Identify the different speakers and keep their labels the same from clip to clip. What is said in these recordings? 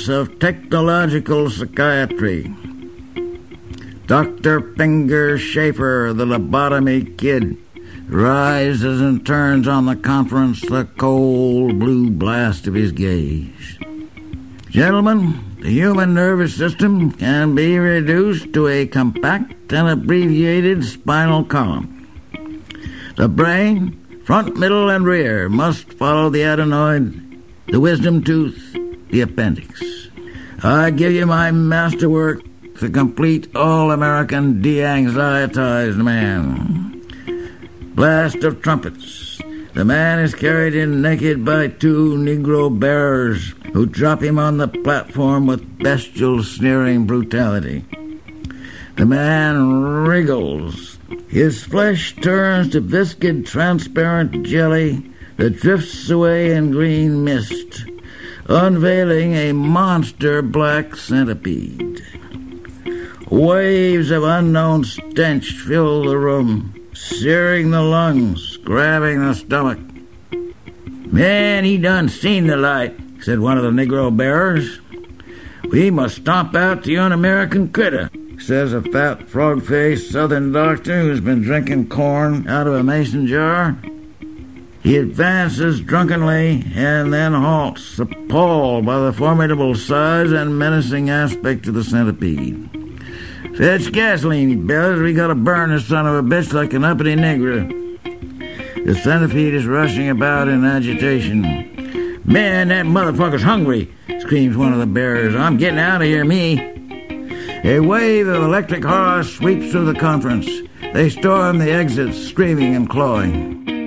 Speaker 1: Conference of Technological Psychiatry. Dr. Finger Schafer, the lobotomy kid, rises and turns on the conference the cold blue blast of his gaze. Gentlemen, the human nervous system can be reduced to a compact and abbreviated spinal column. The brain, front, middle, and rear, must follow the adenoid, the wisdom tooth, the appendix. I give you my masterwork, the complete all-American de-anxietized man. Blast of trumpets. The man is carried in naked by two Negro bearers who drop him on the platform with bestial, sneering brutality. The man wriggles. His flesh turns to viscid, transparent jelly that drifts away in green mist unveiling a monster black centipede. Waves of unknown stench fill the room, searing the lungs, grabbing the stomach. Man, he done seen the light, said one of the Negro bearers. We must stomp out the un-American critter, says a fat, frog-faced southern doctor who's been drinking corn out of a mason jar. He advances drunkenly and then halts, appalled by the formidable size and menacing aspect of the centipede. Fetch gasoline, he bellows. We gotta burn this son of a bitch like an uppity nigger. The centipede is rushing about in agitation. Man, that motherfucker's hungry, screams one of the bearers. I'm getting out of here, me. A wave of electric horror sweeps through the conference. They storm the exits, screaming and clawing.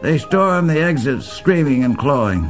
Speaker 2: They storm the exits, screaming and clawing.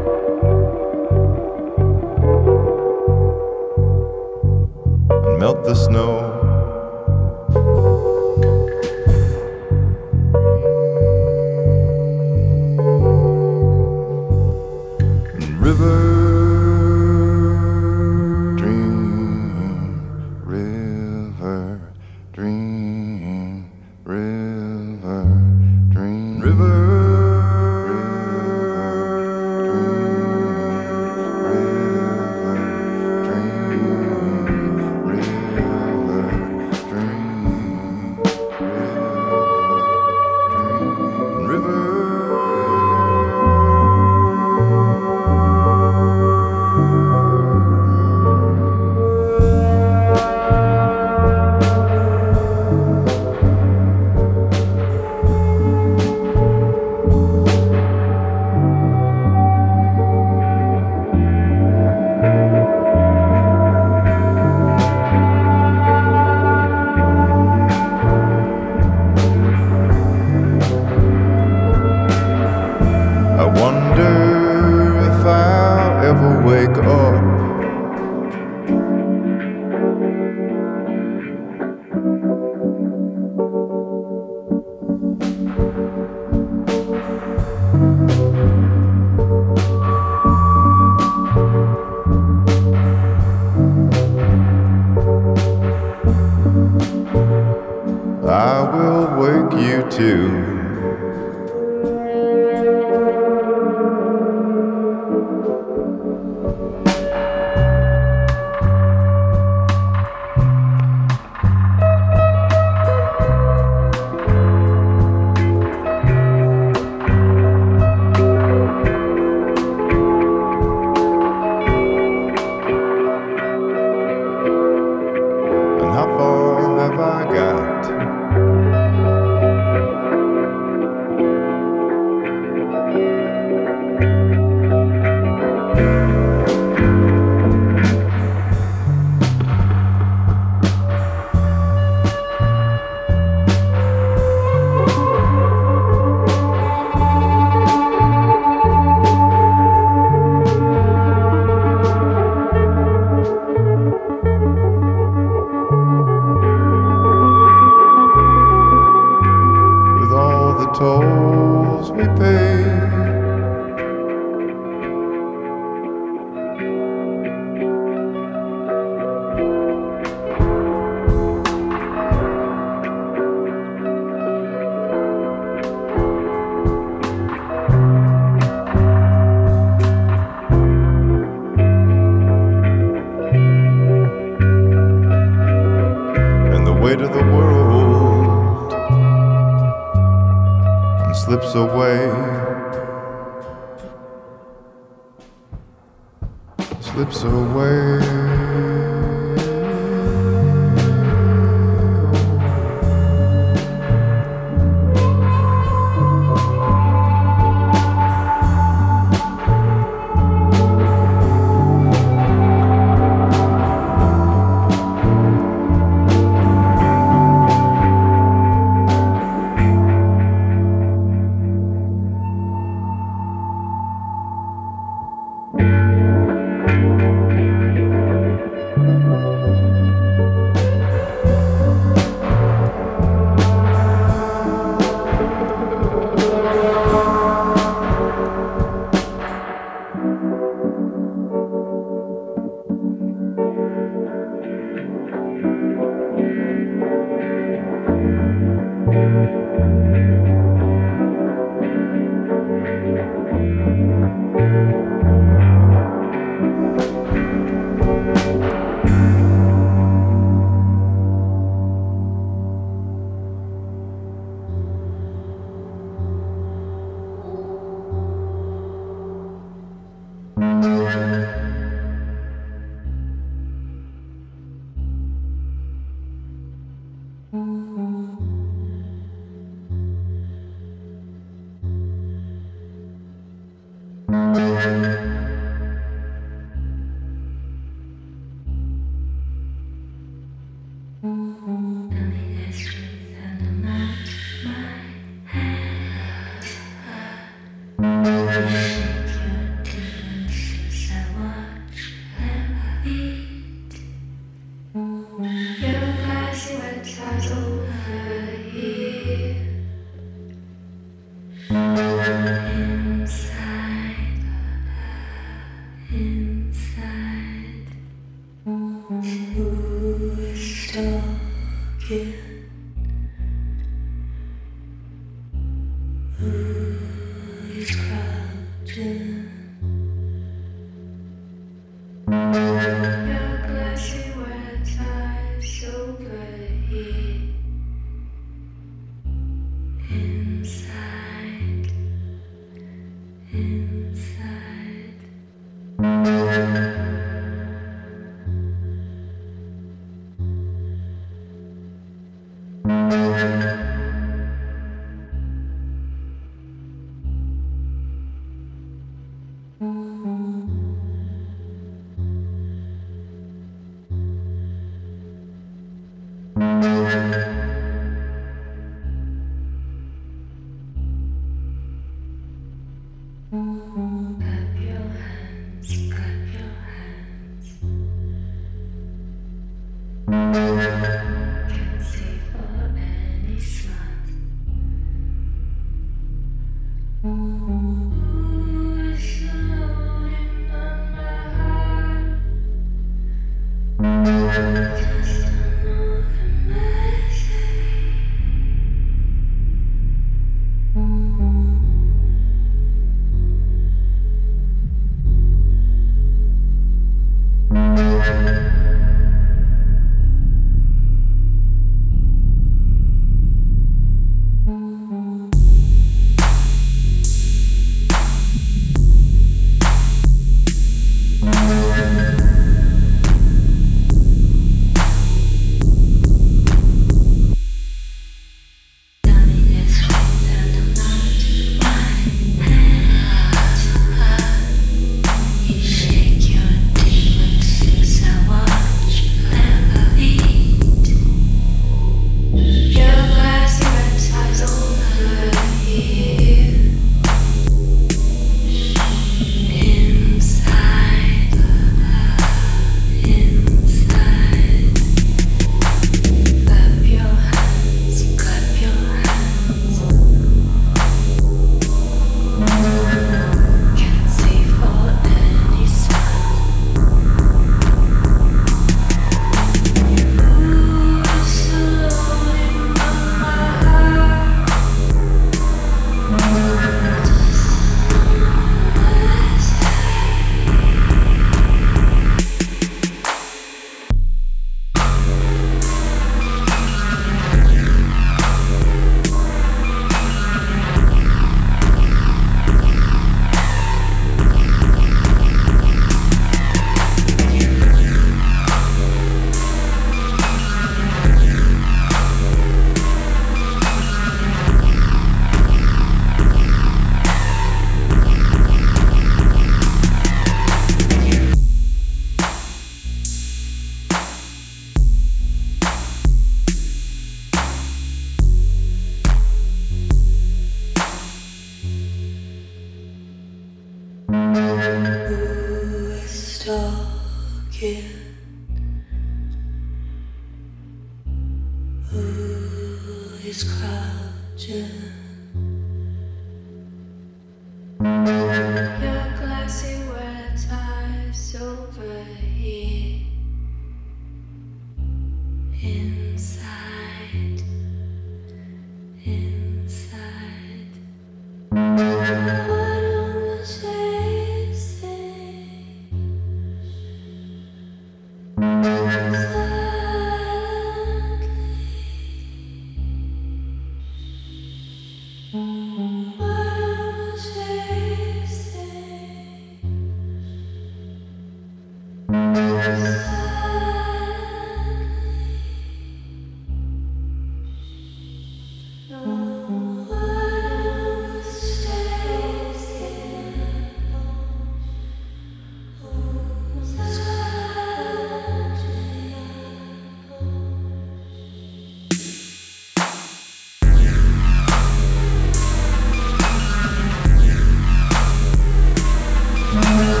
Speaker 3: Thank you.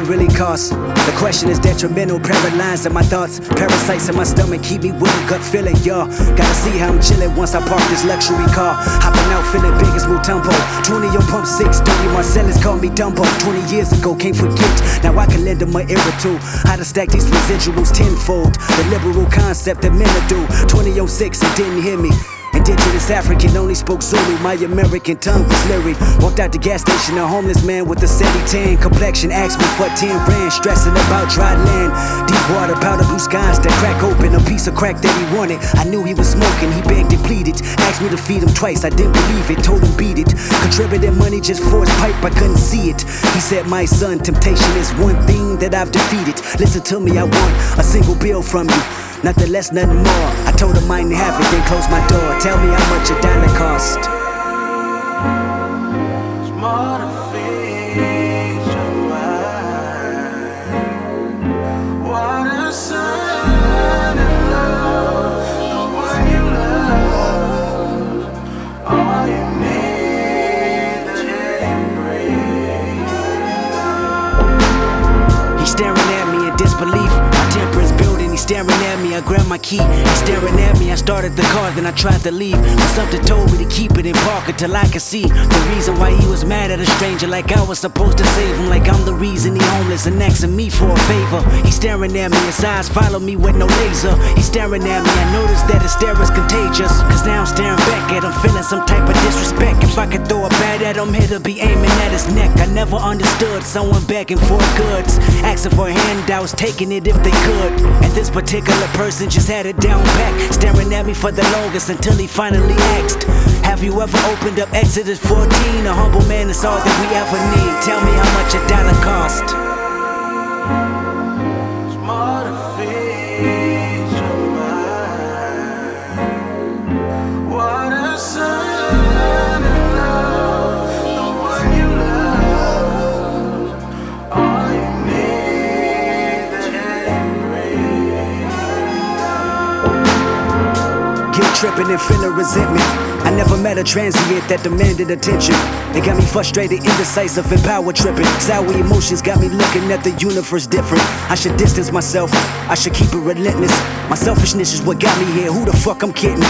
Speaker 3: Dollar really costs? The question is detrimental, paralyzed in my thoughts. Parasites in my stomach keep me with a gut feeling, y'all. Gotta see how I'm chilling once I park this luxury car. Hopping out feeling big as Mutombo. 20 on pump 6, 30 Marcellus called me Dumbo. 20 years ago, can't forget. Now I can lend them my ear or two. How to stack these residuals tenfold. The liberal concept that men do. 20 on 6 and didn't hear me. Indigenous African only spoke Zulu. My American tongue was lyric. Walked out the gas station, a homeless man with a 70 tan complexion. Asked me for 10 rand, stressing about dry land. Deep water, powder blue skies that crack open. A piece of crack that he wanted. I knew he was smoking, he begged and pleaded. Asked me to feed him twice, I didn't believe it. Told him beat it. Contributed money just for his pipe, I couldn't see it. He said, My son, temptation is one thing that I've defeated. Listen to me, I want a single bill from you. Nothing less, nothing more. I told him I didn't have it, then closed my door. Tell me how much a dollar cost. Staring at me. I grab my key. Staring at me. I started the car, then I tried to leave. But something told me to keep it in park until I could see the reason why he was mad at a stranger. Like I was supposed to save him. Like I'm the reason he homeless and asking me for a favor. He's staring at me. His eyes follow me with no laser. He's staring at me. I noticed that his stare is contagious. Cause now I'm staring back at him, feeling some type of disrespect. If I could throw a bat at him, he'd be aiming at his neck. I never understood someone begging for goods, asking for handouts, taking it if they could. And this particular person just had it down back, staring at me for the longest until he finally asked, Have you ever opened up Exodus 14? A humble man is all that we ever need. Tell me how much a dollar cost. Tripping and feeling resentment. I never met a transient that demanded attention. It got me frustrated, indecisive, and power tripping. Sour emotions got me looking at the universe different. I should distance myself, I should keep it relentless. My selfishness is what got me here. Who the fuck I'm kidding?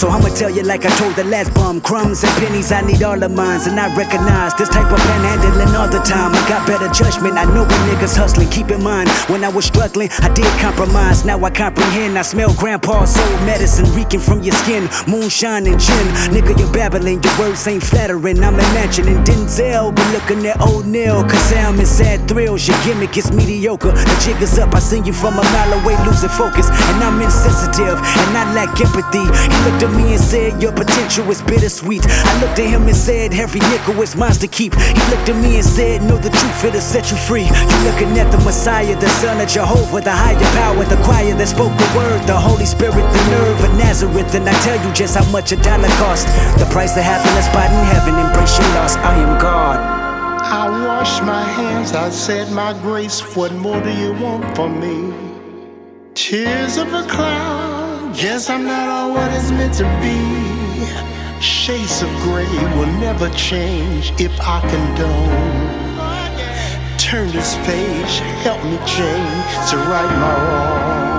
Speaker 3: So I'ma tell you like I told the last bum. Crumbs and pennies, I need all of mine. And I recognize this type of panhandling all the time. I got better judgment, I know when niggas hustling. Keep in mind, when I was struggling, I did compromise. Now I comprehend. I smell grandpa's old medicine reeking from your skin. Moonshine and gin. Nigga, you're babbling, your words ain't flattering. I'm imagining Denzel, but looking at old. Cause I'm in sad thrills. Your gimmick is mediocre. The jig is up, I seen you from a mile away, losing focus. And I'm insensitive, and I lack empathy. He looked at me and said, Your potential is bittersweet. I looked at him and said, Every nickel is mine to keep. He looked at me and said, Know the truth, it'll set you free. You looking at the Messiah, the Son of Jehovah, the higher power, the choir that spoke the word, the Holy Spirit, the nerve of Nazareth. And I tell you just how much a dollar cost. The price of a spot in heaven. Embrace your loss. I am God.
Speaker 4: I wash my hands, I said my grace. What more do you want from me? Tears of a cloud, guess I'm not all what it's meant to be. Shades of gray will never change if I condone. Turn this page, help me change to right my wrong.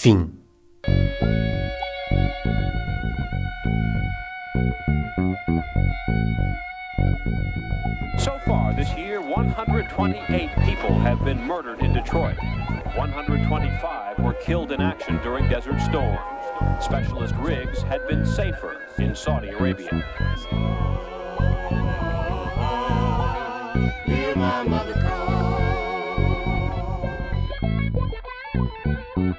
Speaker 5: Fim.
Speaker 6: So far this year, 128 people have been murdered in Detroit. 125 were killed in action during Desert Storm. Specialist rigs had been safer in Saudi Arabia.
Speaker 7: Hear my mother call. Oh,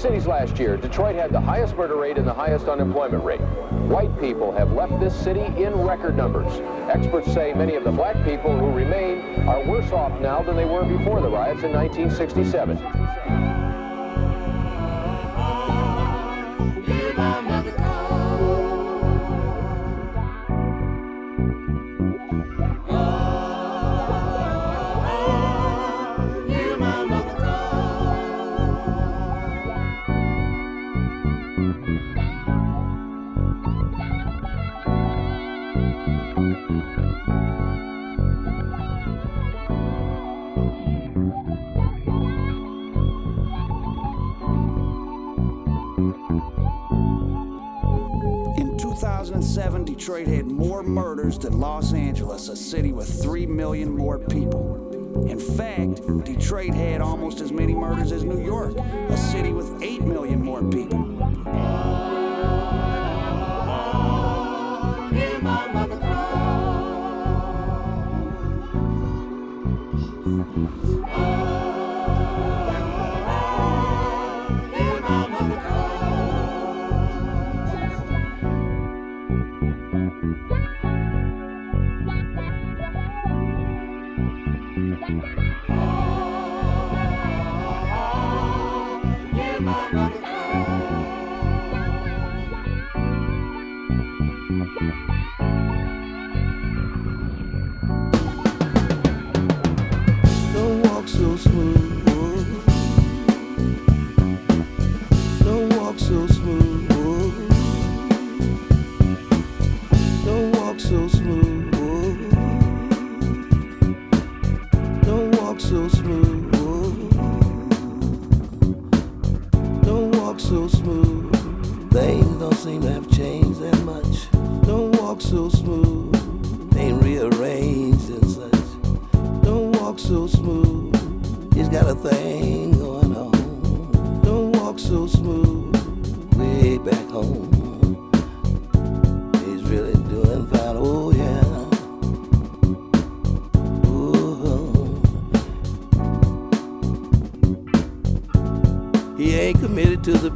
Speaker 7: cities last year, Detroit had the highest murder rate and the highest unemployment rate. White people have left this city in record numbers. Experts say many of the black people who remain are worse off now than they were before the riots in 1967.
Speaker 3: Los Angeles, a city with 3 million more people. In fact, Detroit had almost as many murders as New York, a city with 8 million more people.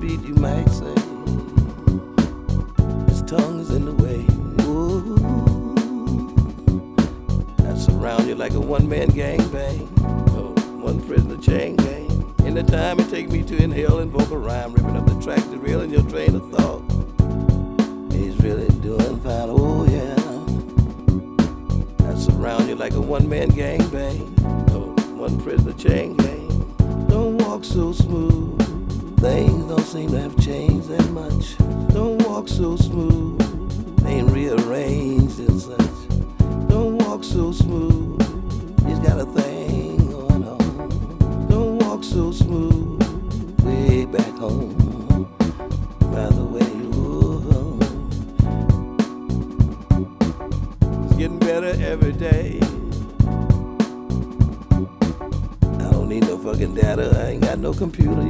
Speaker 8: you make. computer.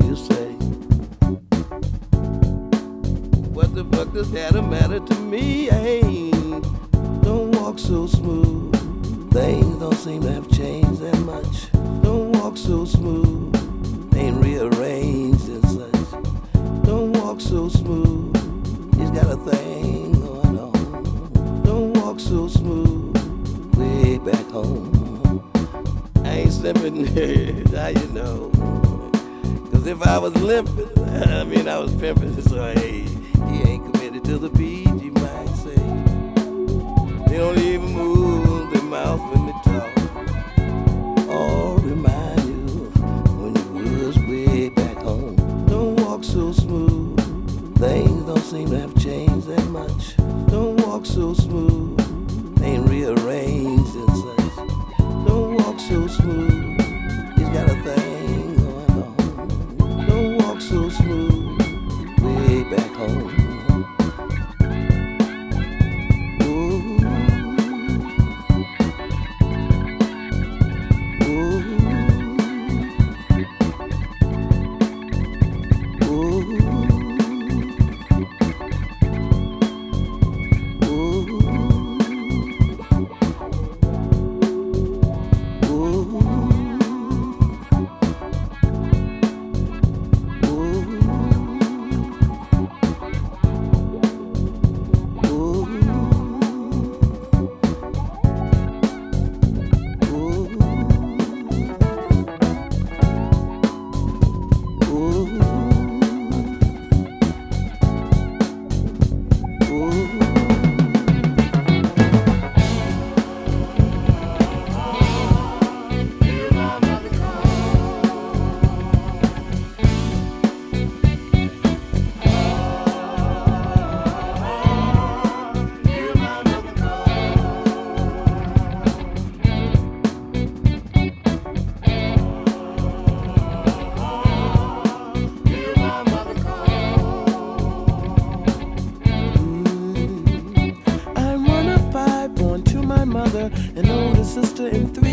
Speaker 9: in through.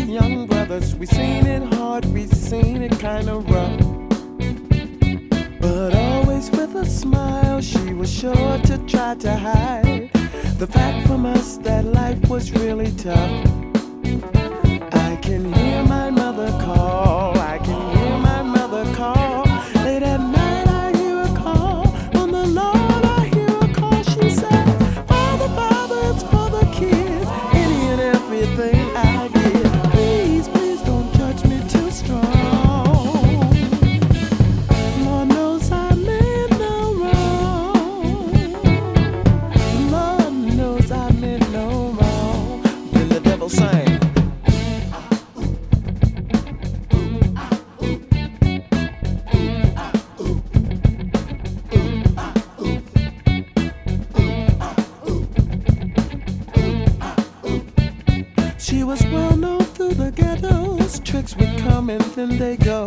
Speaker 9: they go.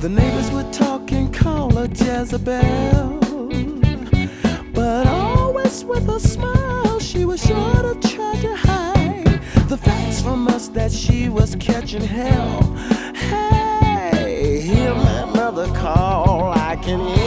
Speaker 9: The neighbors would talk and call her Jezebel. But always with a smile, she was sure to try to hide the facts from us that she was catching hell. Hey, hear my mother call, I can hear.